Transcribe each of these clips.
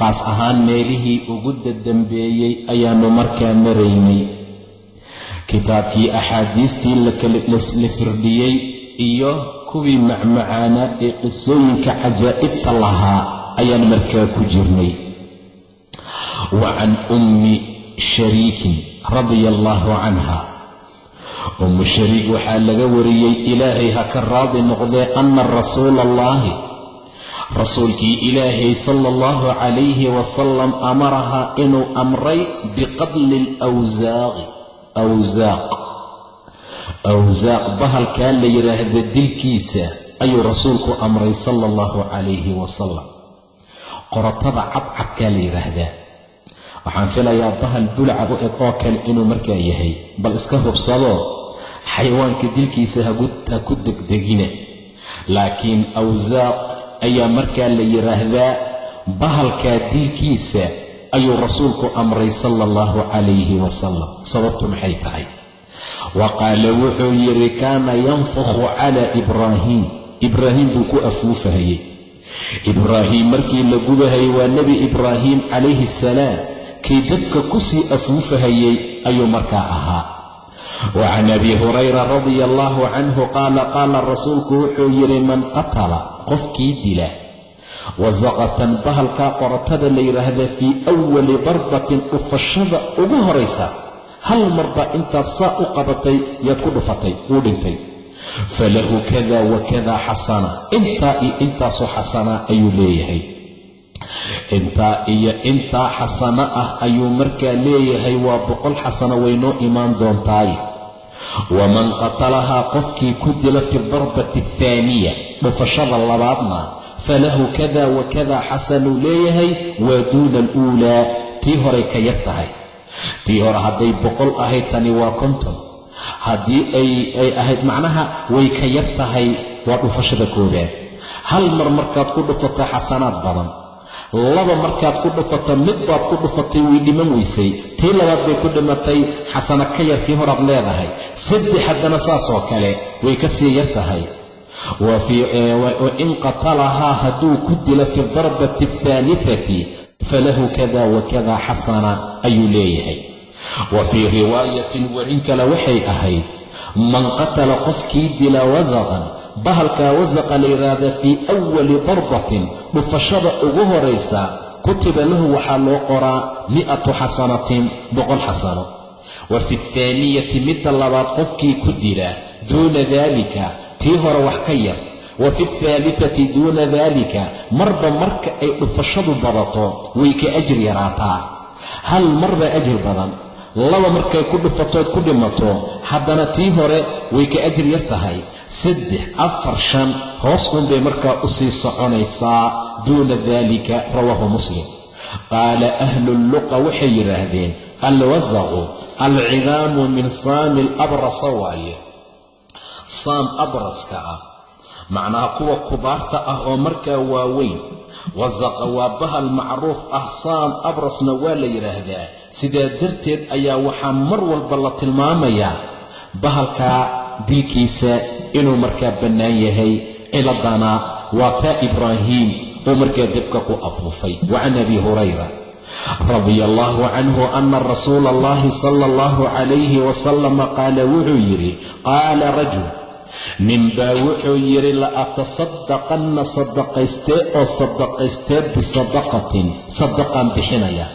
qaas ahaan meelihii ugu dadambeeyey ayaannu markaa maraynay. Kitaabkii axaadiistii la firdhiyey iyo kuwii macmacaanaa ee qisooyinka cajaa'ibta lahaa ayaan markaa ku jirnay. Wa can ummi shariikin radia allaahu canha. Ummu shariik waxaa laga wariyey ilaahay ha ka raadi noqdee anna rasuula allaahi rasuulkii ilaahay sala allahu calayhi wasalam amarahaa inuu amray biqadli alawsaaqi awsaaq awsaaq bahalkaa la yidhaahda dilkiisa ayuu rasuulku amray sala allahu calayhi wasalam qorotada cadcadkaa la yidhaahdaa waxaan filayaa bahal bulaca u eg oo kale inuu markaa yahay bal iska hubsadoo xayawaanka dilkiisa ha ku degdegina laakiin awsaaq ayaa markaa la yidhaahdaa bahalkaa dilkiisa ayuu rasuulku amray sala allahu calayhi wasalam sababtu maxay tahay? Wa qaala wuxuu yidhi kaana yanfukhu calaa ibraahiim. Ibraahiim buu ku afuufahayey ibraahiim markii la gubahayay waa nebi ibraahiim calayhi salaam. Kii dadka ku sii afuufahayey ayuu markaa ahaa. Wa can abi hurayra radia allaahu canhu qaala qaala rasuulku wuxuu yidhi man qatala qofkii dila. Wasaqatan bahalkaa qorotada la yidhaahda fii awali darbatin dhufashada ugu horaysa hal marba intaad saa u qabatay yaad ku dhufatay wuu dhintay. Falahu kada wa kada xasana. Intaa iyo intaasoo xasana ayuu leeyahay. Intaa iyo intaa xasano ah ayuu markaa leeyahay waa boqol xasano waynoo imaan doontaay waman qatalahaa qofkii ku dila fi darbati athaaniya dhufashada labaadna falahu kada wa kada xasanuu leeyahay waa duuna aluulaa tii horay ka yar tahay tii hore hadday boqol ahayd tani waa konton haddii ay ahayd macnaha way ka yar tahay waa dhufashada koobaad hal mar markaad ku dhufato xasanaad badan laba markaad ku dhufato mid baad ku dhufatay way dhiman weysay. Tii labaad bay ku dhimatay xasano ka yar tii horaad leedahay. Saddex haddana saasoo kale way ka sii yar tahay. Wa in qatalahaa hadduu ku dilo fi darbati athaalifati falahu kada wa kada xasana ayuu leeyahay. Wa fii riwaayatin warin kale waxay ahayd man qatala qofkii dila wasaqan bahalkaa wasaqa la yidhaahda fii awali darbatin dhufashada ugu horaysa kutiba lahu waxaa loo qoraa mi'atu xasanatin boqol xasano. Wa fi athaaniyati midda labaad qofkii ku dila duuna daalika tii hore wax ka yar. Wa fi althaalifati duuna daalika marba marka ay dhufashadu badato way ka ajir yaraataa. Hal marba ajir badan laba markay ku dhufatood ku dhimato haddana tii hore way ka ajir yar tahay. Saddex afar shan hoos uunbay markaa u sii soconaysaa duuna daalika rawaahu muslim. Qaala ahlulluqa waxay yidhaahdeen alwasaqu alcidaamu min saami alabrasa waaye. Saam abraska ah macnaha kuwa kubaarta ah oo markaa waaweyn waa bahal macruuf ah saam abrasna waa la yidhaahdaa sidaa darteed ayaa waxaa mar walba la tilmaamayaa bahalkaa dilkiisa inuu markaa bannaan yahay ciladana waa taa ibraahiim oo markaa debka ku afuufay wa can abi hurayra radia allaahu canhu ana rasuula allahi sala allahu calayhi wasalama qaala wuxuu yidhi qaala rajul ninbaa wuxuu yidhi la atasaddaqanna sadaqaystee oo sadaqaystee bisadaqatin. Sadaqaan bixinaya.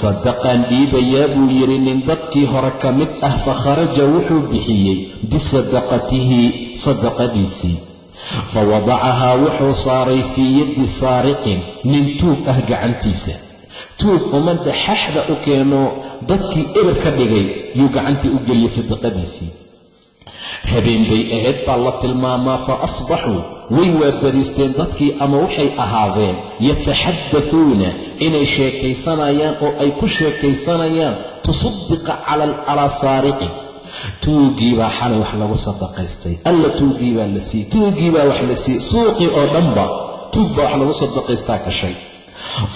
Sadaqaan dhiibayaa buu yidhi nin dadkii hore ka mid ah fa kharaja wuxuu bixiyey bisadaqatihi sadaqadiisii fa wadacahaa wuxuu saaray fii yaddi saariqin nin tuug ah gacantiisa. Tuug ummadda xaxda u keeno dadkii eber ka dhigay yuu gacantii u geliyey sadaqadiisii habeen bay ahayd baa la tilmaamaa fa asbaxuu way waabariisteen dadkii ama waxay ahaadeen yataxaddathuuna inay sheekaysanayaan oo ay ku sheekaysanayaan tusaddiqa calaa saariqin tuugii baa xalay wax lagu sadaqaystay alla tuugii baa la siiyey tuugii baa wax la siiyey suuqii oo dhanba tuug baa wax lagu sadaqaystaa gashay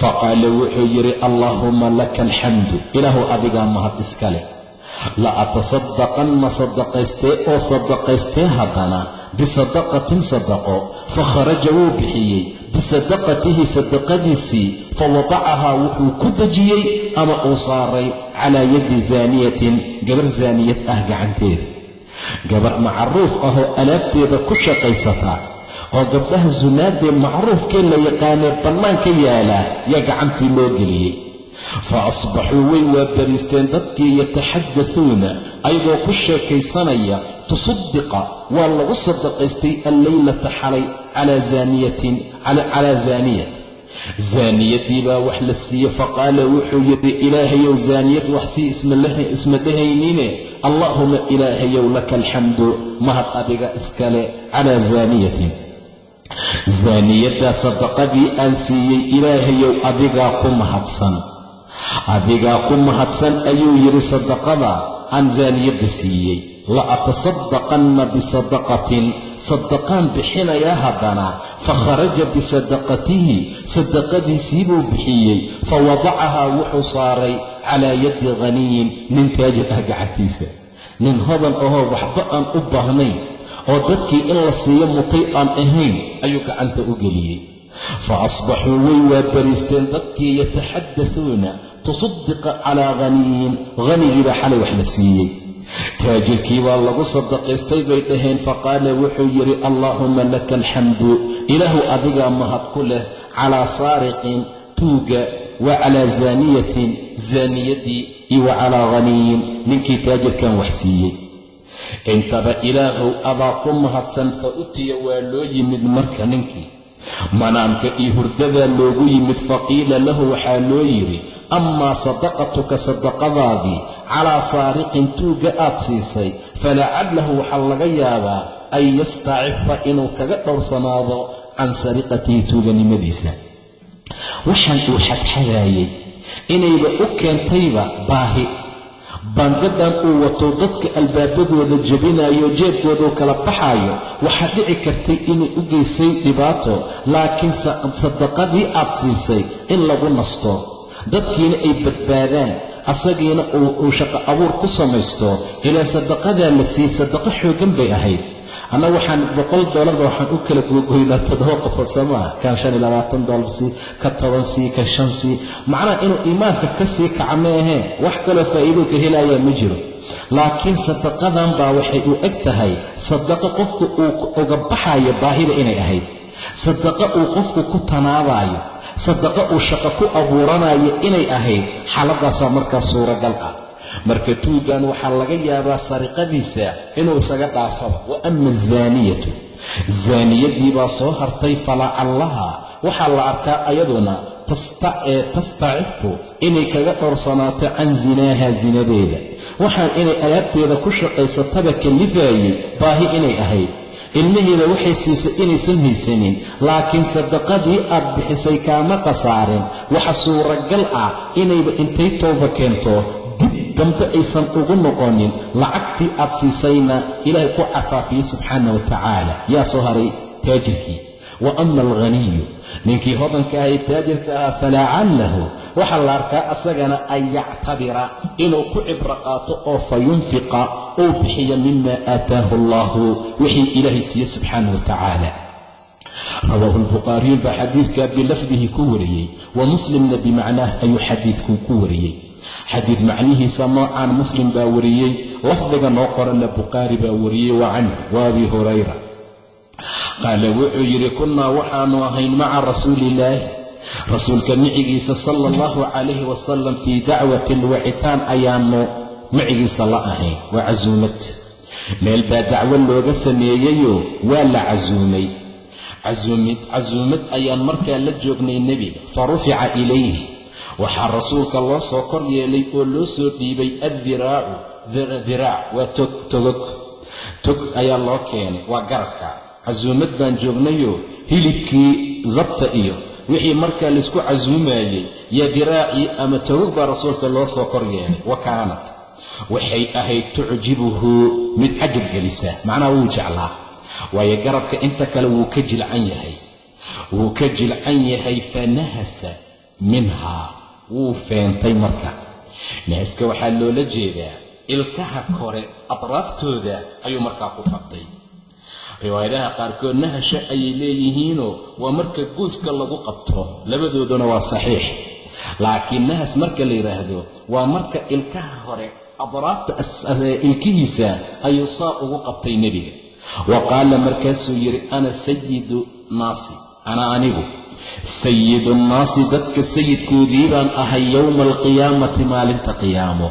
fa qaala wuxuu yidhi allaahumma laka alxamdu ilaahu adigaa mahad iska leh la atasadaqanna sadaqaystee oo sadaqaystee haddana bisadaqatin sadaqo fa kharaja wuu bixiyey bisadaqatihi sadaqadiisii fa wadacahaa wuxuu ku dejiyey ama uu saaray calaa yadi zaaniyatin gabar zaaniyad ah gacanteeda gabar macruuf ahoo alaabteeda ku shaqaysataa oo gabdhaha sunaadee macruufkee la yaqaanee bannaanka yaalaa yaa gacantii loo geliyey fa asbaxuu way waabariisteen dadkii yataxaddathuuna ayagoo ku sheekaysanaya tusaddiqa waa lagu sadaqaystay alleylata xalay calaa zaaniyatin calaa zaaniyat zaaniyadii baa wax la siiyey faqaala wuxuu yidhi ilaahayow zaaniyad wax sii isma dhahaynine allaahuma ilaahayow laka alxamdu mahad adiga iskale calaa zaaniyatin zaaniyaddaa sadaqadii aan siiyey ilaahayow adigaa ku mahadsan adigaa ku mahadsan ayuu yidhi sadaqada aan zaaniyadda siiyey. La atasadaqanna bisadaqatin. Sadaqaan bixinayaa haddana fa kharaja bisadaqatihi. Sadaqadiisii buu bixiyey. Fa wadacahaa wuxuu saaray calaa yaddi khaniyin nin taajir ah gacantiisa nin hodan ahoo waxba aan u baahnayn oo dadkii in la siiyo mutay aan ahayn ayuu gacanta u geliyey fa asbaxuu way waabariisteen dadkii yataxaddathuuna tusaddiqa calaa khaniyin khanigiibaa xalay wax la siiyey taajirkii baa lagu sadaqaystay bay dhaheen faqaala wuxuu yidhi allaahumma laka alxamdu ilaahu adigaa mahad ku leh calaa saariqin tuuga wa calaa zaaniyatin zaaniyadii iyo wa calaa khaniyin ninkii taajirkan wax siiyey intaba ilaahow adaa ku mahadsan fa utiya waa loo yimid marka ninkii manaamka iyo hurdadaa loogu yimid faqiila lahu waxaa loo yidhi amaa sadaqatuka sadaqadaadii calaa saariqin tuugga aad siisay falacallahu waxaa laga yaabaa an yastacifa inuu kaga dhowrsanaado can sariqatihi tuuganimadiisa. Waxaan uu xadxadaayey inayba u keentayba baahi baangadan uu wato dadka albaabadooda jebinayo jeebkooduu kala baxaayo waxaa dhici kartay inay u geysay dhibaato. Laakiin sadaqadii aad siisay in lagu nasto. Dadkiina ay badbaadaan asagiina uu shaqo abuur ku samaysto. Ilaa sadaqadaa la siiyey sadaqo xooggan bay ahayd anna waxaan boqol doolarba waxaan u kala gogoynaa toddoba qofood soo kan shan iyo labaatan doolar sii ka toban sii ka shan sii. Macnaha inuu iimaanka ka sii kaca meehee wax kaloo faa'iidou ka helayaa ma jiro. Laakiin sadaqadan baa waxay u eg tahay sadaqo qofku uu uga baxayo baahida inay ahayd. Sadaqo uu qofku ku tanaabaayo. Sadaqo uu shaqo ku abuuranayo inay ahayd xaaladaasaa markaas suuragal ah marka tuugan waxaa laga yaabaa sariqadiisa inuu isaga dhaafaba. Wa ama azaaniyatu zaaniyadii baa soo hartay falacallaha waxaa la arkaa ayaduna tastacifu inay kaga dhowrsanaato can zinaaha zinadeeda. Waxaan inay alaabteeda ku shaqaysataba kalifaayey baahi inay ahayd. Ilmaheeda waxay siisay inaysan haysanin laakiin sadaqadii aad bixisay kaama khasaarin waxa suuragal ah inayba intay tooba keento dambe aysan ugu noqonin lacagtii aad siisayna ilaahay ku cafaafiyey subxaana wa tacaala. Yaa soo haray taajirkii. Wa ama alghaniyu. Ninkii hodanka ahay taajirka ahaa falacallahu waxaa la arkaa asagana an yactabira inuu ku cibro qaato oo fa yunfiqa uu bixiyo mima aataahu allahu. Wixii ilaahay siiye subxaana wa tacaala. Rawaahu lbukhaariyu baa xadiidka bilafdihi ku wariyey. Wa muslimna bimacnaah ayuu xadiidku ku wariyey xadiid macnihiisa noocaan muslim baa wariyey lafdiga noo qoranna bukhaari baa wariyey wa canhu wa abi hurayra. Qaala wuxuu yidhi kunnaa waxaanu ahayn maca rasuuliillaahi rasuulka micigiisa sala allahu calayhi wasalam fii dacwatin wacitaan ayaanu micigiisa la ahayn waa casuumad. Meel baa dacwo looga sameeyeyoo waa la casuumay. Casuumad ayaan markaa la joognay nebiga fa rufica ilayhi waxaa rasuulka loo soo kor yeelay oo loo soo dhiibay addiraacu diraac waa tog togog. Tog ayaa loo keenay waa garabka. Casuumad baan joognayoo hilibkii zabta iyo wixii markaa laysku casuumayey yaa diraacii ama togog baa rasuulka loo soo kor yeelay. Wa kaanat waxay ahayd tucjibuhu mid cajab gelisa macnaha wuu jeclaa. Waayo garabka inta kale wuu ka jilcan yahay. Wuu ka jilcan yahay fanahasa minhaa wuu feentay marka. Nahaska waxaa loola jeedaa ilkaha kore atraaftooda ayuu markaa ku qabtay. Riwaayadaha qaarkood nahasha ayay leeyihiinoo waa marka gooska lagu qabto labadooduna waa saxiix. Laakiin nahas marka la yidhaahdo waa marka ilkaha hore adraafta ilkihiisa ayuu saa ugu qabtay nebiga. Wa qaala markaasuu yidhi ana sayidu naasi ana anigu sayidu nnaasi dadka sayidkoodii baan ahay yowma alqiyaamati maalinta qiyaamo.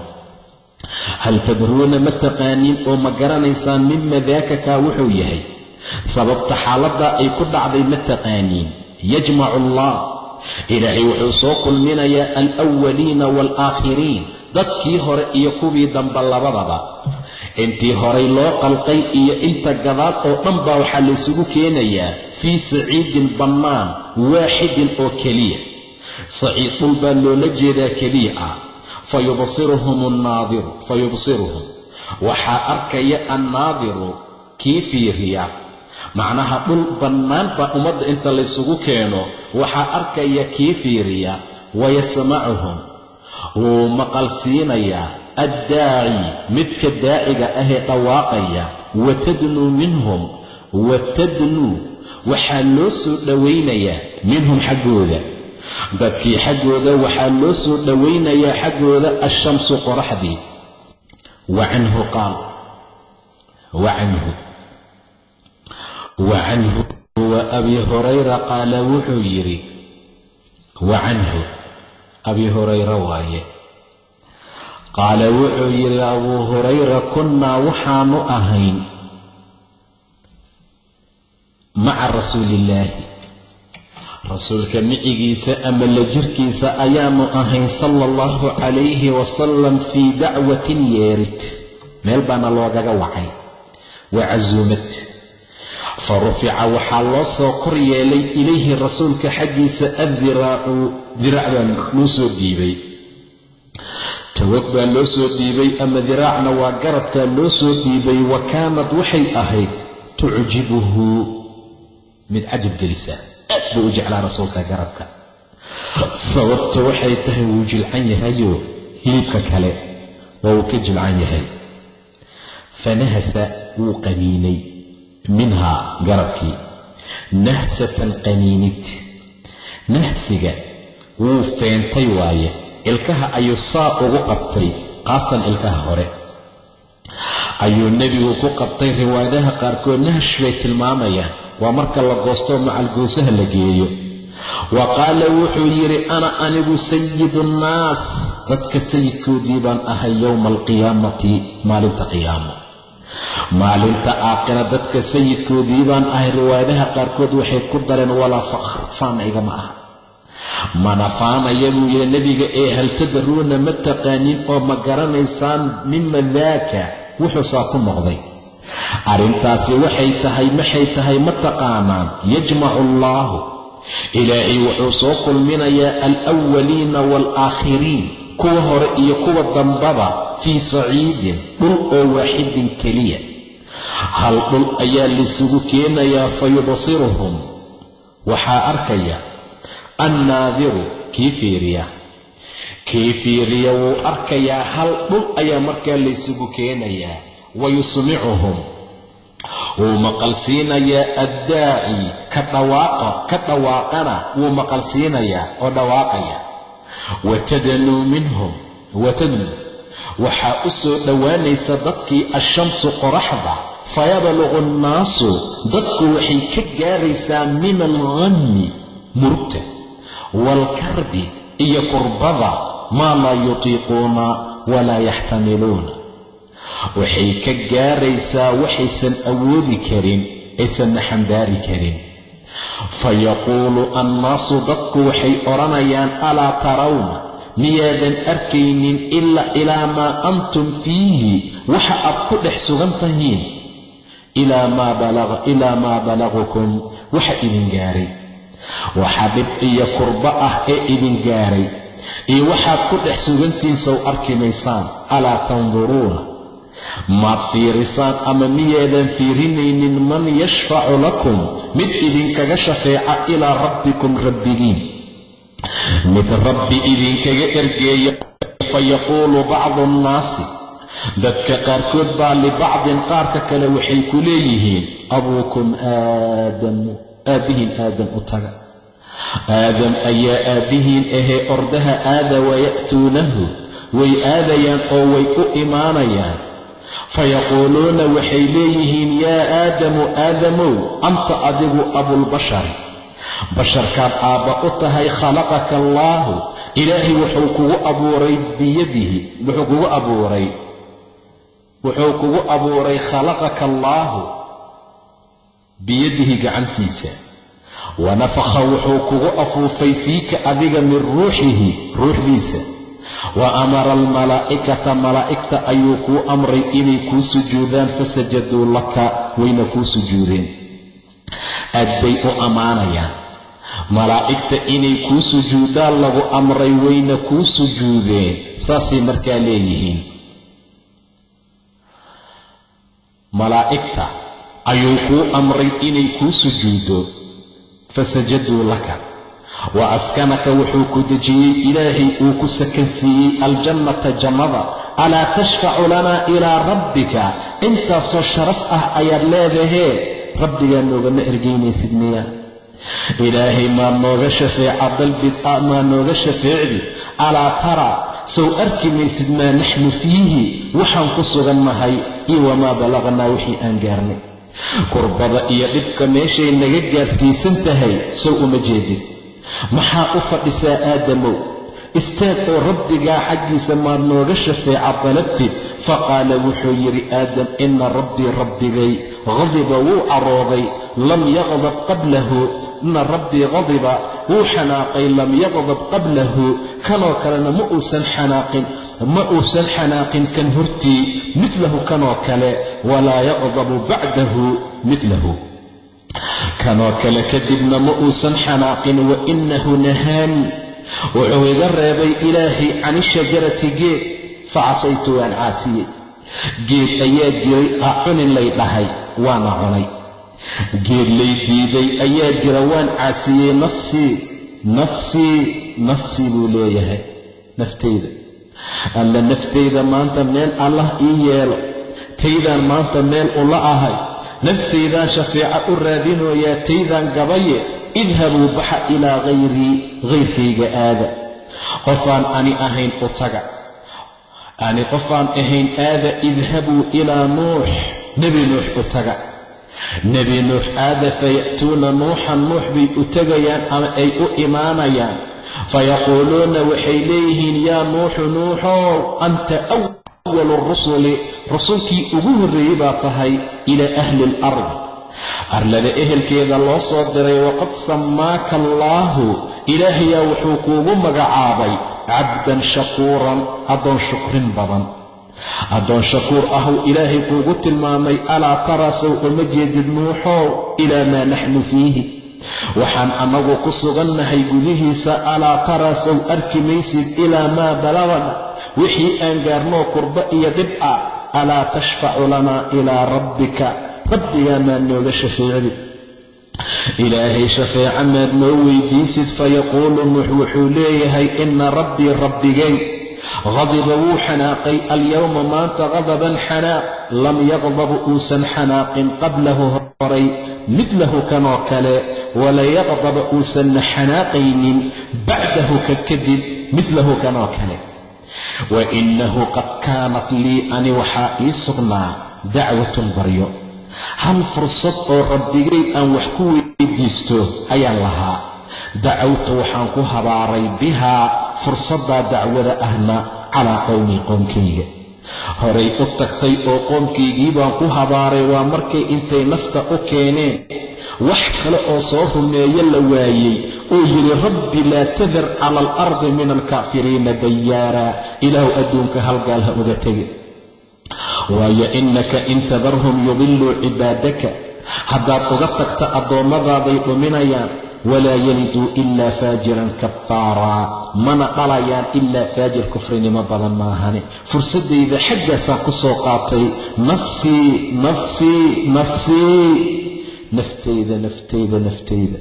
Hal tadruuna ma taqaaniin oo ma garanaysaan mima daaka kaa wuxuu yahay? Sababta xaaladdaa ay ku dhacday ma taqaaniin yajmacu allah ilaahay wuxuu soo kulminayaa alwaliina waalaakhiriin dadkii hore iyo kuwii dambe labadaba. Intii horay loo qalqay iyo inta gadaad oo dhan baa waxaa laysugu keenayaa fii saciidin bannaan waaxidin oo keliya saciid dhul baa loola jeedaa keliya ah fa yubsiruhum annaadiru fa yubsiruhum waxaa arkaya annaadiru kii fiiriya macnaha dhul bannaan baa ummadda inta laysugu keeno waxaa arkaya kii fiiriya wayasmacuhum wuu maqal siinayaa addaaci midka daaciga ahee dhawaaqaya watadnuu minhum watadnuu waxaa loo soo dhowaynayaa minhum xaggooda dadkii xaggooda waxaa loo soo dhowaynayaa xaggooda ashamsu qoraxdii wa canhu qaal wa canhu wa canhu wa abi hurayra qaala wuxuu yidhi wa canhu abi hurayra waaye qaala wuxuu yidhi abuu hurayra kunnaa waxaanu ahayn maca rasuuliillaahi rasuulka micigiisa ama la jirkiisa ayaanu ahayn sala allahu calayhi wasalam fii dacwatin yeerid meel baana loogaga wacay waa casuumad fa rufica waxaa loo soo kor yeelay ilayhi rasuulka xaggiisa addiraacu diraac baa loo soo dhiibay tawag baa loo soo dhiibay ama diraacna waa garabkaa loo soo dhiibay wa kaanad waxay ahayd tucjibuhu mid cajab gelisa. Aad buu u jeclaa rasuulka garabka. Sababta waxay tahay wuu jilcan yahayoo hilibka kale waa uu ka jilcan yahay. Fanahasa wuu qaniinay minhaa garabkii. Nahsatan qaniinid. Nahsiga wuu feentay waaye. Ilkaha ayuu saa ugu qabtay qaastan ilkaha hore. Ayuu nebigu ku qabtay riwaayadaha qaarkood nahsh bay tilmaamayaan waa marka la goosto macalgoosaha la geeyo. Wa qaala wuxuu yidhi ana anigu sayidu nnaas. Dadka sayidkoodii baan ahay yowma alqiyaamati maalinta qiyaamo. Maalinta aakhira dadka sayidkoodii baan ahay riwaayadaha qaarkood waxay ku dareen walaa fakhr faana igama aha. Mana faanaya buu yidhi nebiga ee hal tadaruuna ma taqaanin oo ma garanaysaan mima daaka wuxuu saa ku noqday arrintaasi waxay tahay maxay tahay ma taqaanaan? Yajmacu allaahu ilaahay wuxuu soo kulminayaa alwaliina waalaakhiriin kuwa hore iyo kuwa dambaba fii saciidin dhul oo waaxidin keliya. Hal dhul ayaa laysugu keenayaa fa yubsiruhum. Waxaa arkaya annaadiru kii fiiriya. Kii fiiriya wuu arkayaa hal dhul ayaa markaa laysugu keenayaa wa yusmicuhum wuu maqalsiinayaa addaaci ka dhawaaqa ka dhawaaqana wuu maqalsiinayaa oo dhawaaqaya watadanuu minhum watadnuu waxaa u soo dhowaanaysa dadkii ashamsu qoraxda fayabluqu annaasu dadku waxay ka gaaraysaa min alghammi murugta waalkarbi iyo kurbada maa laa yutiiquuna walaa yaxtamiluuna waxay ka gaaraysaa waxaysan awoodi karin aysanna xambaari karin. Fayaquulu annaasu dadku waxay odhanayaan alaa tarawna? Miyaadan arkaynin ilaa ilaa maa antum fiihi. Waxa aad ku dhex sugan tahiin. Ilaa maa balagukum waxa idin gaaray. Waxa dhib iyo kurbo ah ee idin gaaray. Iyo waxaad ku dhex sugantihiin sow arki maysaan alaa tanduruuna maad fiirisaan ama miyaadan fiirinaynin man yashfacu lakum mid idinkaga shafeeca ilaa rabbikum rabbigiin. Mid rabbi idinkaga ergeeya fayaquulu bacdu annaasi dadka qaarkood baa libacdin qaarka kale waxay ku leeyihiin abuukum aadamu aabbihiin aadam u taga. Aadam ayaa aabbihiin ahee ordaha aada waya'tuunahu way aadayaan oo way u imaanayaan fayaquuluuna waxay leeyihiin yaa aadamu aadamow anta adigu abulbashari basharkaad aabba u tahay khalaqaka allaahu ilaahay wuxuu kugu abuuray biyadihi wuxuu kugu abuuray wuxuu kugu abuuray khalaqaka allaahu biyadihi gacantiisa wa nafakha wuxuu kugu afuufay fiika adiga min ruuxihi ruuxdiisa wa amara almalaa'ikata malaa'igta ayuu kuu amray inay kuu sujuudaan fasajaduu laka wayna kuu sujuudeen. Aad bay u ammaanayaan malaa'igta inay kuu sujuudaan lagu amray wayna kuu sujuudeen. Saasay markaa leeyihiin. Malaa'igta ayuu kuu amray inay kuu sujuuddo fasajaduu laka wa askanaka wuxuu ku dejiyey ilaahay uu ku sakansiiyey aljannata jannada. Alaa tashfacu lanaa ilaa rabbika. Intaasoo sharaf ah ayaad leedahee rabbigaa noogama ergaynaysid miya. Ilaahay maa nooga shafeeca dalbid maa nooga shafeecdi. Alaa tara sow arki maysid maa naxnu fiihi. Waxaan ku sugannahay iyo wamaa balaqnaa wixii aan gaarnay. Kurbada iyo dhibka meeshay naga gaarsiisan tahay sow uma jeedid maxaa u fadhisaa aadamow? Istaag oo rabbigaa xaggiisa maad nooga shafeeca dalabtid. Faqaala wuxuu yidhi aadam ina rabbii rabbigay. Qadiba wuu carooday lam yaqdab qablahu. Ina rabbii qadiba wuu xanaaqay. Lam yaqdab qablahu. Kanoo kalena ma uusan xanaaqin. Ma uusan xanaaqin kan hortii midlahu kanoo kale. Walaa yaqdabu bacdahu midlahu kanoo kale kadibna ma uusan xanaaqin wa inahu nahaani wuxuu iga reebay ilaahay cani shajarati geed fa casaytu waan caasiyey. Geed ayaa jiray a cunin lay dhahay waana cunay. Geed lay diiday ayaa jira waan caasiyey nafsii nafsii nafsii buu leeyahay naftayda alla naftayda maanta meel allah ii yeelo taydaan maanta meel ula ahay naftaydaan shafeeco u raadinooyaa taydaan gabaye idhabuu baxa ilaa hayrii hayrkayga aada. Qofaan ani ahayn u taga. Ani qofaan ahayn aada idhabuu ilaa nuux nebi nuux u taga. Nebi nuux aada faya'tuuna nuuxan nuux bay u tegayaan ama ay u imaanayaan. Fayaquuluuna waxay leeyihiin yaa nuuxu nuuxow anta awalu rusuli rasuulkii ugu horreeyey baa tahay ilaa ahli alardi arlada ehelkeeda loo soo diray waqad sammaaka allaahu ilaahayaa wuxuu kuugu magacaabay cabdan shakuuran addoon shukrin badan addoon shakuur ahuu ilaahay kuugu tilmaamay alaa taraa sow uma jeedid nuuxow ilaa maa naxnu fiihi waxaan annagu ku sugannahay gudihiisa alaa taraa sow arki maysid ilaa maa balagana wixii aan gaarnoo kurba iyo dhib ah alaa tashfacu lanaa ilaa rabbika? Rabbigaa maad nooga shafeecdi ilaahay shafeeca maad noo weydiisid fayaquulu nuux wuxuu leeyahay ina rabbii rabbigay qadiba wuu xanaaqay alyowma maanta qadaban xanaaq lam yaqdabu uusan xanaaqin qablahu horay midlahu kanoo kale walayaqdaba uusanna xanaaqaynin bacdahu ka kadib midlahu kanoo kale. Wa innahu qad kaanat lii ani waxaa ii sugnaa dacwatun baryo. Hal fursad oo rabbigay aan wax ku weydiisto ayaan lahaa. Dacawtu waxaan ku habaaray bihaa fursaddaa dacwada ahna calaa qowmii qoomkayga horay u tagtay oo qoomkaygii baan ku habaaray waa markay intay nafta u keeneen wax kale oo soo rumeeyo la waayey oo yidhi rabbi laa tadar cala alardi min alkaafiriina dayaara. Ilaahu adduunka halgaal ha uga tegi waayo innaka in tadarhum yudiluu cibaadaka. Haddaad uga tagta addoommadaabay dhuminayaan walaa yaliduu ilaa faajiran kaffaaraa. Mana dhalayaan ilaa faajir kufrinimo badan maahane fursaddayda xaggaasaan ku soo qaatay. Nafsii nafsii nafsii naftayda naftayda naftayda.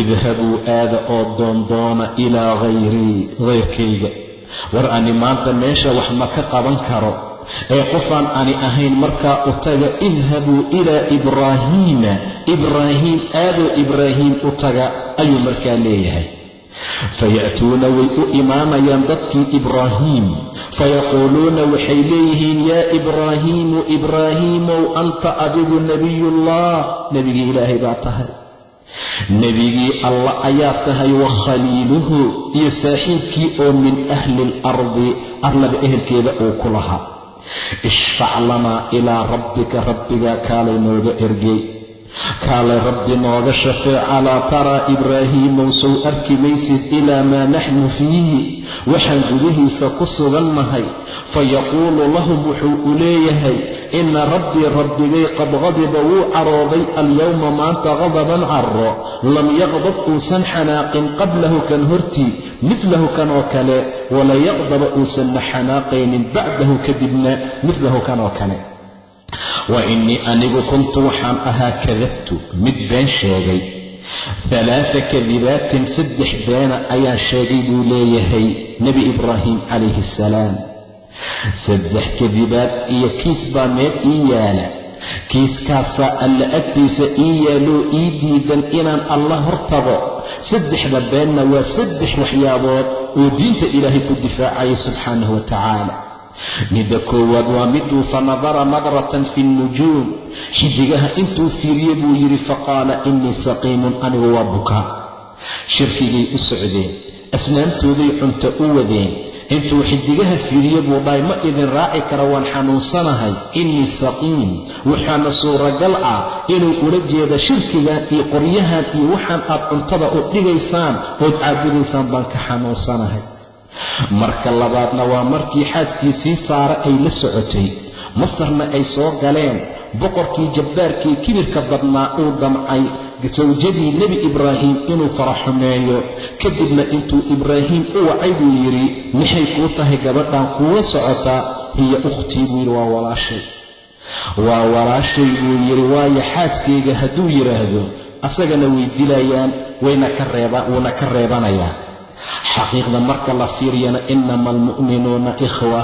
Idhabuu aada oo doondoona ilaa hayrii hayrkayga war ani maanta meesha wax ma ka qaban karo. Ee qofaan ani ahayn markaa u taga idhabuu ilaa ibraahiima ibraahiim aadoo ibraahiim u taga ayuu markaa leeyahay. Faya'tuuna way u imaanayaan dadkii ibraahiim fayaquuluuna waxay leeyihiin yaa ibraahiimu ibraahiimow anta adigu nebiyullah nebigii ilaahay baa tahay nebigii allah ayaa tahay wa khaliiluhu iyo saaxiibkii oo min ahli alardi arlada ehelkeeda uu ku lahaa ishfac lanaa ilaa rabbika rabbigaa kaalay nooga ergey kaalay rabbi nooga shafeec calaa taraa ibraahiimow sow arki maysid ilaa maa naxnu fiihi. Waxaan gudihiisa ku sugannahay fayaquulu lahum wuxuu u leeyahay inna rabbii rabbigay qad qadiba wuu carooday alyowma maanta qadaban caro lam yaqdab uusan xanaaqin qablahu kan hortii midlahu kan oo kale wala yaqdaba uusanna xanaaqaynin bacdahu kadibna midlahu kan oo kale wa innii anigu kuntu waxaan ahaa kadabtu mid been sheegay. Halaata kadibaatin saddex beena ayaan sheegay buu leeyahay nebi ibraahim calayhi assalaam saddex kadibaad iyo kiis baa meel ii yaalla. Kiiskaasaa alla agtiisa ii yaaloo ii diidan inaan alla hortago saddexda beenna waa saddex waxyaabood oo diinta ilaahay ku difaacaya subxaanahu wa tacaala midda koowaad waa miduu fa nadara nadratan fi nnujuum xidigaha intuu fiiriye buu yidhi faqaala innii saqiimun anigu waa bukaa shirkigay u socdeen asnaamtooday cunto u wadeen. Intuu xidigaha fiiriye buu dhahay ma idin raaci kara waan xanuunsanahay. Innii saqiim. Waxaana suuragal ah inuu ula jeeda shirkigan iyo qoryahan iyo waxaan aad cuntada u dhigaysaan ood caabudaysaan baan ka xanuunsanahay marka labaadna waa markii xaaskiisii saare ay la socotay. Masarna ay soo galeen. Boqorkii jabbaarkii kibirka badnaa uu damcay. Sawjadii nebi ibraahim inuu faraxumeeyo. Kadibna intuu ibraahim u wacay buu yidhi maxay kuu tahay gabadhan kuwa socotaa hiya ukhtii buu yidhi waa walaashay. Waa walaashay buu yidhi waayo xaaskayga hadduu yidhaahdo asagana way dilayaan wayna ka reeba wuuna ka reebanayaa xaqiiqda marka la fiiriyana inama almu'minuuna ikhwa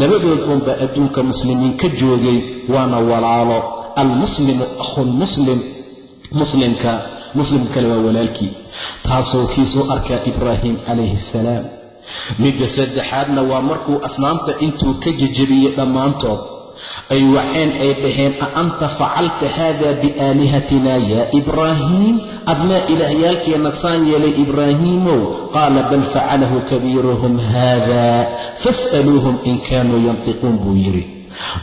labadood unbaa adduunka muslimiin ka joogay waana walaalo. Almuslimu akhulmuslim muslimka muslim kale waa walaalkii. Taasoo kiis u arkaa ibraahim calayhi assalaam midda saddexaadna waa markuu asnaamta intuu ka jejebiyey dhammaantood ay waceen ay dhaheen a anta facalta haada biaalihatina yaa ibraahiim adnaa ilaahyaalkeenna saan yeelay ibraahiimow qaala bal facalahu kabiiruhum haada fas'aluuhum in kaanuu yantiquun buu yidhi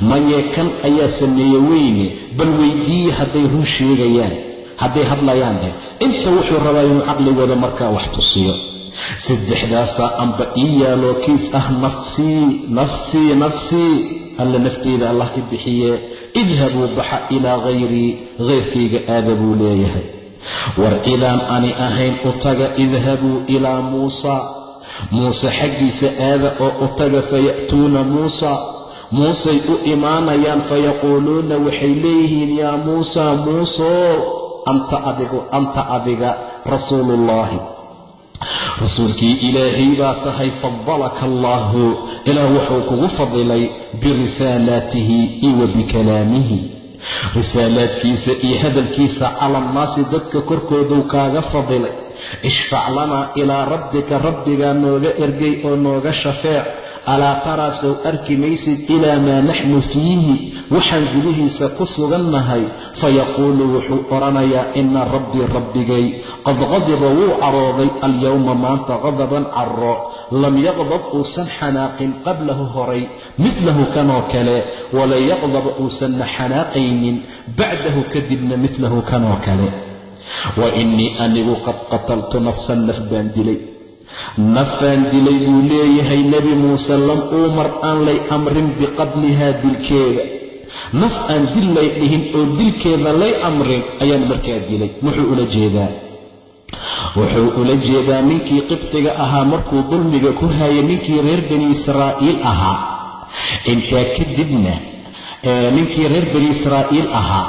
mayee kan ayaa sameeye weyne bal weyddiiye hadday run sheegayaan hadday hadlayaan dheh inta wuxuu rabaa inuu caqligooda markaa wax tusiyo saddexdaasaa amba ii yaaloo kiis ah nafsii nafsii nafsii alla nafteyda allah i bixiye. Idhabuu baxa ilaa hayrii hayrkayga aada buu leeyahay. War cidaan ani ahayn u taga idhabuu ilaa muusaa muuse xaggiisa aada oo u taga faya'tuuna muusaa muusay u imaanayaan fayaquuluuna waxay leeyihiin yaa muusaa muusoo anta adigu anta adiga rasuuluullaahi rasuulkii ilaahay baa tahay fadalaka allaahu ilaah wuxuu kugu fadilay birisaalaatihi iyo wa bikalaamihi. Risaalaadkiisa iyo hadalkiisa cala annaasi dadka korkooduu kaaga fadilay ishfac lanaa ilaa rabbika rabbigaa nooga ergay oo nooga shafeec alaa taraa sow arki maysid ilaa maa naxnu fiihi. Waxaan gudihiisa ku sugannahay fayaquulu wuxuu odhanayaa ina rabbii rabbigay. Qad qadiba wuu carooday alyowma maanta qadaban caro lam yaqdab uusan xanaaqin qablahu horay. Midlahu kanoo kale wala yaqdab uusanna xanaaqaynin bacdahu kadibna midlahu kanoo kale. Wa innii anigu qad qataltu nafsan naf baan dilay nafaan dilay buu leeyahay nebi muuse lam uumar aan lay amrin biqatlihaa dilkeeda. Naf aan dil lay dhihin oo dilkeeda lay amrin ayaan markaa dilay. Muxuu ula jeedaa? Wuxuu ula jeedaa ninkii qibdiga ahaa markuu dulmiga ku hayay ninkii reer bani israa'iil ahaa. Intaa kadibna ninkii reer bani israa'iil ahaa.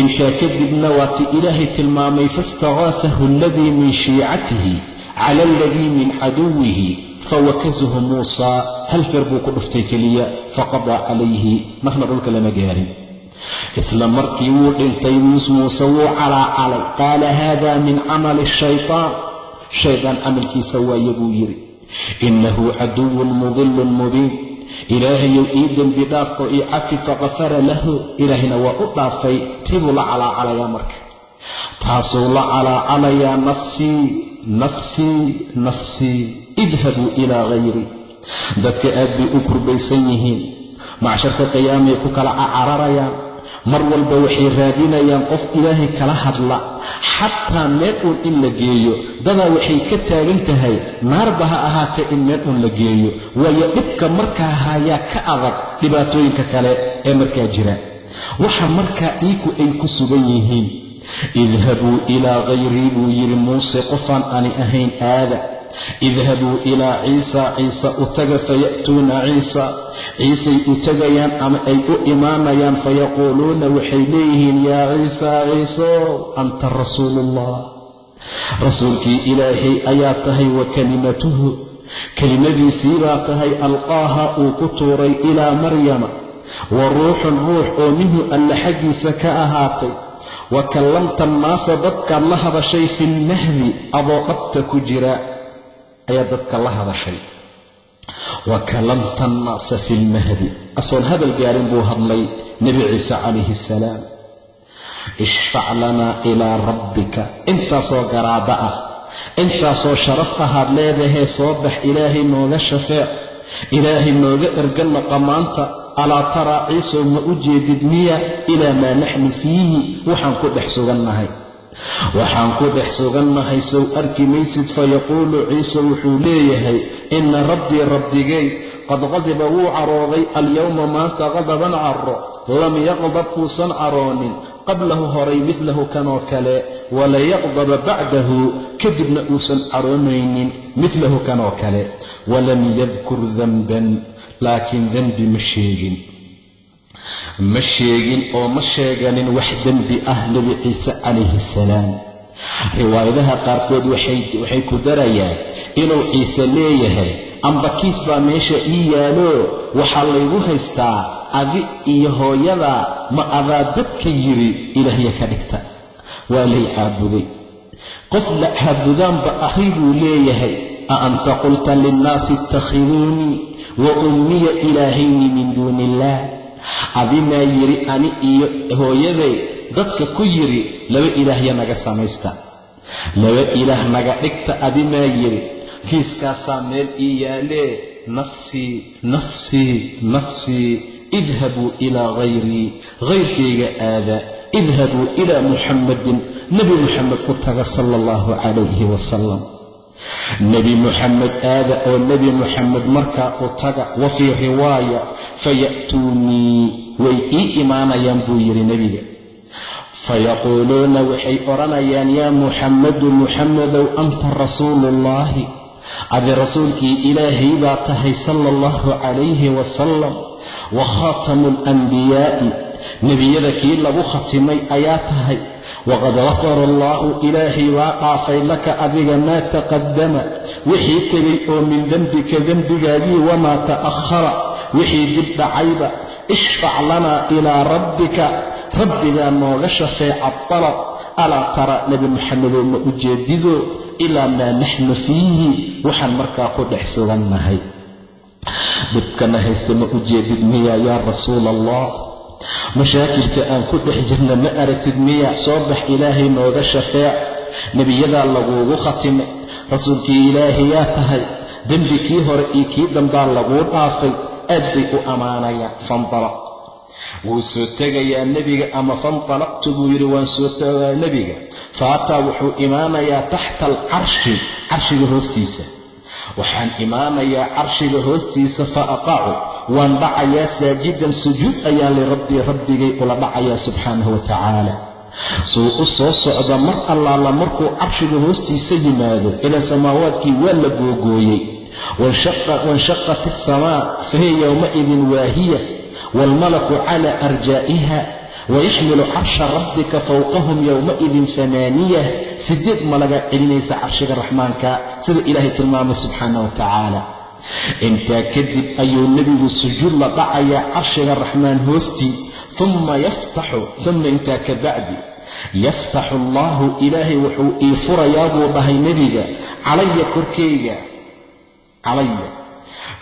Intaa kadibna waati ilaahay tilmaamay faistaqaafahu aladii min shiicatihi cala aladii min caduwihi fawakasahu muusaa hal feer buu ku dhuftay keliya faqadaa calayhi marna dhulka lama gaarin isla markii wuu dhintay muuse wuu calaacalay qaala haada min camali shaytaan shaydaan camalkiisa waaye buu yidhi innahu caduwun mudilun mubiin ilaahayow ii dembi dhaaf oo ii cafi faqafara lahu ilaahayna waa u dhaafay tibuu la calaacalayaa marka taasuu la calaacalayaa nafsii nafsii nafsii idhabuu ilaa hayri dadka aad bay u kurbaysan yihiin. Macsharka qiyaamay ku kala cacararayaan mar walba waxay raadinayaan qof ilaahay kala hadla. Xataa meel uun in la geeyo. Dadaa waxay ka taagan tahay naarba ha ahaatee in meel uun la geeyo. Waayo dhibka markaa hayaa ka adag dhibaatooyinka kale ee markaa jira. Waxa markaa iiku ay ku sugan yihiin idhabuu ilaa khayrii buu yidhi muuse qofaan ani ahayn aada. Idhabuu ilaa ciisa ciise u taga faya'tuuna ciisa. Ciisay u tegayaan ama ay u imaanayaan fayaquuluuna waxay leeyihiin yaa ciisa ciisow anta rasuuluullah rasuulkii ilaahay ayaa tahay wa kelimatuhu kelimadiisii baa tahay alqaaha uu ku tuuray ilaa maryama. Wa ruuxun ruux oo minhu alla xaggiisa ka ahaatay wa kallamta annaasa dadkaad la hadashay fi lmahdi adoo dhabta ku jira ayaa dadka la hadashay wa kalamta annaasa fi lmahdi asoon hadal gaarin buu hadlay nebi ciise calayhi asalaam ishfac lanaa ilaa rabbika intaasoo garaaba ah intaasoo sharaf ahaad leedahee soo bax ilaahay nooga shafeec ilaahay nooga erganaqa maanta alaa taraa ciisow ma u jeedid miya ilaa maa naxnu fiihi? Waxaan ku dhex sugannahay waxaan ku dhex sugannahay sow arki maysid fayaquulu ciise wuxuu leeyahay inna rabbii rabbigay qad qadiba wuu carooday alyowma maanta qadaban caro lam yaqdab uusan caroonin qablahu horay midlahu kanoo kale wala yaqdaba bacdahu kadibna uusan caroonaynin midlahu kanoo kale walam yadkur danban laakiin dembi ma sheegin. Ma sheegin oo ma sheeganin wax dembi ah nebi ciise calayhi salaam. Riwaayadaha qaarkood waxay ku darayaan inuu ciise leeyahay amba kiis baa meesha ii yaalo waxaa laygu haystaa adi iyo hooyada ma adaa dadka yidhi ilaahya ka dhigta. Waa lay caabuday. Qof la caabudaanba buu leeyahay a anta qulta linnaasi ittakhiduunii wa ummiya ilaahayni min duuni illaah adimaa yidhi ani iyo hooyaday dadka ku yidhi laba ilaahya naga samaysta laba ilaah naga dhigta adimaa yidhi kiiskaasaa meel ii yaalee nafsii nafsii nafsii idhabuu ilaa hayrii hayrkayga aada idhabuu ilaa muxammadin nebi muxamed u taga sala allahu calayhi wasalam nebi muxamed aada oo nebi muxamed markaa u taga wa fii riwaaya faya'tuunii way ii imaanayaan buu yidhi nebiga. Fayaquuluuna waxay odhanayaan yaa muxammadu muxamedow anta rasuuluullaahi adi rasuulkii ilaahay baa tahay sala allahu calayhi wasalam wa khaatamu alanbiyaa'i nebiyada kii lagu khatimay ayaa tahay waqad gafara allaahu ilaahay waa dhaafay laka adiga maa taqaddama wixii tegay oo min dembika dembigaagii wamaa ta'akhara wixii dib dhacayba ishfac lanaa ilaa rabbika rabbigaa nooga shafeeca dalab alaa tara nebi maxamedow ma ujeedido ilaa maa naxnu fiihi waxaan markaa ku dhex sugannahay dhibkana haysta ma u jeedid miya yaa rasuula allah mashaakilka aan ku dhex jirna ma aragtid miya soo bax ilaahay nooga shafeec nebiyadaa laguugu khatimay. Rasuulkii ilaahay yaa tahay dembi kii hore iyo kii dambaa laguu dhaafay aad bay u ammaanayaan fantalaq. Wuu soo tegayaa nebiga ama fantalaqtu buu yidhi waan soo tegaa nebiga. Faataa wuxuu imaanayaa taxta alcarshi carshiga hoostiisa. Waxaan imaanayaa carshiga hoostiisa fa aqacu waan dhacayaa saajidan sujuud ayaan lirabbii rabbigay ula dhacayaa subxaanahu wa tacaala. Suu u soo socda mar allaala markuu carshiga hoostiisa yimaado ilaa samaawaadkii waa la googooyey. Wanshaqat asamaa fahiya yowmaidin waahiya. Waalmalaku calaa arjaa'iha wayaxmilu carsha rabbika fowqahum yowmaidin amaaniya sideed malagaa celinaysa carshiga raxmaanka sida ilaahay tilmaamay subxaana wa tacaala intaa kadib ayuu nebigu sujuud la dhacayaa carshiga raxmaan hoostii uma yaftaxu uma intaa ka bacdi. Yaftaxu allaahu ilaahay wuxuu ii furayaa buu dhahay nebiga calaya korkayga calaya.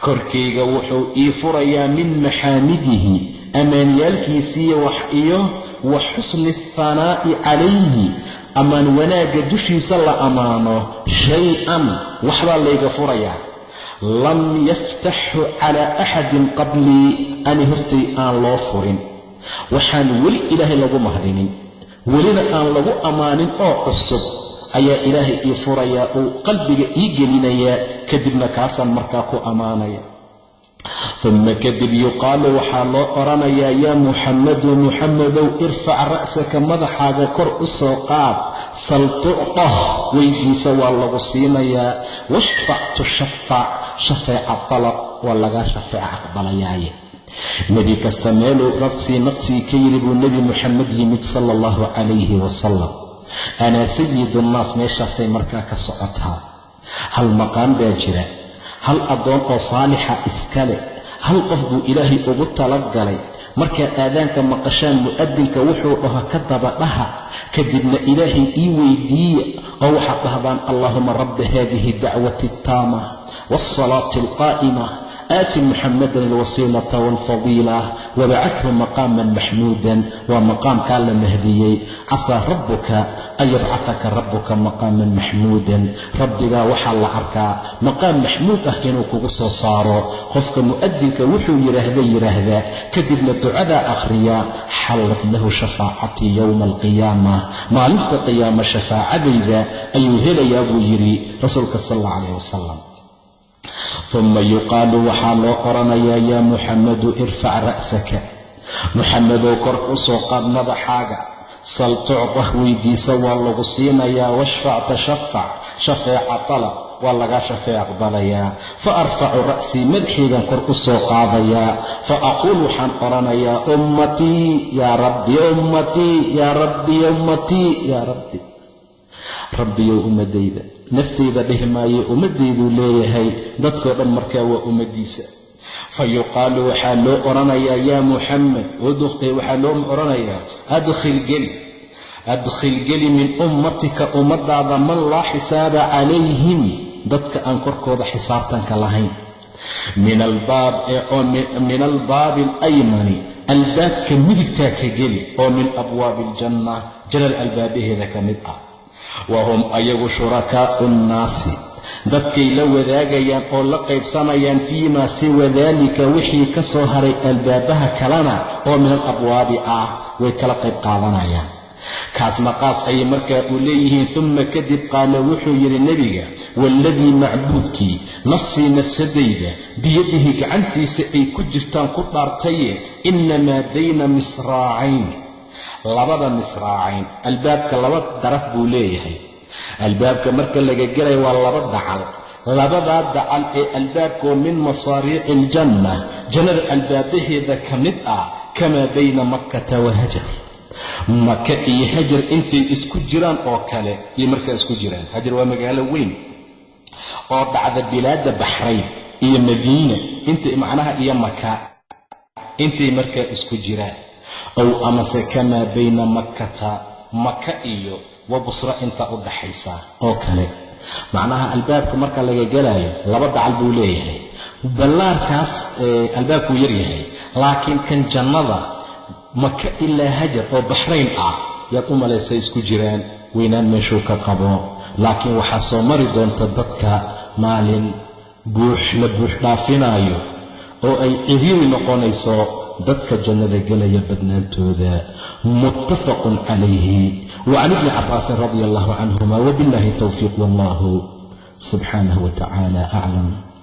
Korkayga wuxuu ii furayaa min maxaamidihi ammaanyaalkiisiiyo iyo wa xusni athanaa'i calayhi. Ammaan wanaagga dushiisa la ammaano shay-an waxbaa layga furayaa lam yaftaxhu calaa axadin qablii ani hortay aan loo furin. Waxaan weli ilaahay lagu mahdinin welina aan lagu ammaanin oo cusub ayaa ilaahay ii furayaa uu qalbiga ii gelinayaa kadibna kaasaan markaa ku ammaanaya uma kadib yuqaalu waxaa loo odhanayaa yaa muxammadu muxammadow irfac ra'saka madaxaaga kor u soo qaad sal tucطah weydiisa waa lagu siinayaa washfac tushafac shafeeca dalab waa lagaa shafeeca aqbalayaaye nebi kasta meeluu nafsii nafsii ka yidhi buu nebi muxamed yimid sala allahu calayhi wasalam anaa sayidu nnaas meeshaasay markaa ka socotaa. Hal maqaan baa jira? Hal addoon oo saalixa iskale hal qof buu ilaahay ugu talagalay? Markaad aadaanka maqashaan mu'adinka wuxuu dhaho ka daba dhaha kadibna ilaahay ii weydiiya oo waxaad dhahdaan allaahuma rabba haadihi dacwati attaama waasalaati alqaa'ima aati muxamadan alwasiilata waalfadiila wabacathu maqaaman maxmuudan waa maqaamkaa la mahdiyey casaa rabbuka an yabcahaka rabbuka maqaaman maxmuudan rabbigaa waxaa la arkaa maqaam maxmuud ah inuu kugu soo saaro qofka mu'adinka wuxuu yidhaahda yidhaahdaa kadibna ducadaa akhriyaa xallat lahu shafaacatii yowma alqiyaama maalinta qiyaama shafaacadayda ayuu helayaa buu yidhi rasuulka sal alla calayh wasalam uma yuqaalu waxaa loo odhanayaa yaa muxammadu irfac ra'saka muxamedow kor u soo qaad madaxaaga sal tucطah weydiisa waa lagu siinayaa washfac tashafac shafeeca talab waa lagaa shafeec aqbalayaa fa arfacu ra'sii madaxaygan kor u soo qaadayaa fa aquul waxaan odhanayaa ummatii yaa rabbi ummatii yaa rabbi ummatii yaa rabbi rabbiyow ummadayda naftayda dhihi maayo ummaddayduu leeyahay dadkoo dhan markaa waa ummaddiisa. Fa yuqaalu waxaa loo odhanayaa yaa muxamed waxaa loo odhanayaa adkhil geli adkhil geli min ummatika ummadaada man laa xisaaba calayhim dadka aan korkooda xisaabtanka lahayn. Min albaabi alaymani albaabka midigtaa ka geli oo min abwaabi aljanna jannada albaabaheeda ka mid ah wahum ayagu shurakaa'u nnaasi dadkay la wadaagayaan oo la qaybsanayaan fii maa siwa daalika wixii ka soo haray albaabaha kalena oo min alabwaabi ah way kala qayb qaadanayaan kaasna qaas ayay markaa u leeyihiin uma kadib qaala wuxuu yidhi nebiga waaladii macbuudkii nafsii nafsadayda biyadihi gacantiisa ay ku jirtaan ku dhaartaye innamaa bayna misraacayn labada misraacayn. Albaabka laba daraf buu leeyahay. Albaabka marka laga gelaya waa laba dacal. Labadaa dacal ee albaabkoo min masaariici aljanna jannada albaabaheeda ka mid ah kamaa bayna makkata wa hajar. Maka iyo hajar intay isku jiraan oo kale iyo markaa isku jiraan. Hajar waa magaalo weyn oo dhacda bilaadda baxrayn iyo madiina intay macnaha iyo maka intay markaa isku jiraan ow amase kamaa bayna makkata maka iyo wa busra intaa u dhaxaysa oo kale. Macnaha albaabka marka laga gelaayo laba dacal buu leeyahay. Ballaarkaas albaabkuu yaryahay laakiin kan jannada maka ilaa hajar oo baxrayn ah yaad u malaysay isku jiraan weynaan meeshuu ka qabo. Laakiin waxaa soo mari doonta dadka maalin buux la buux dhaafinaayo oo ay ciriiri noqonayso dadka jannada gelaya badnaantooda muttafaqun calayhi. Wa can ibni cabbaasin radia allahu canhuma wabillahi towfiiq wallahu subxaanahu wa aclam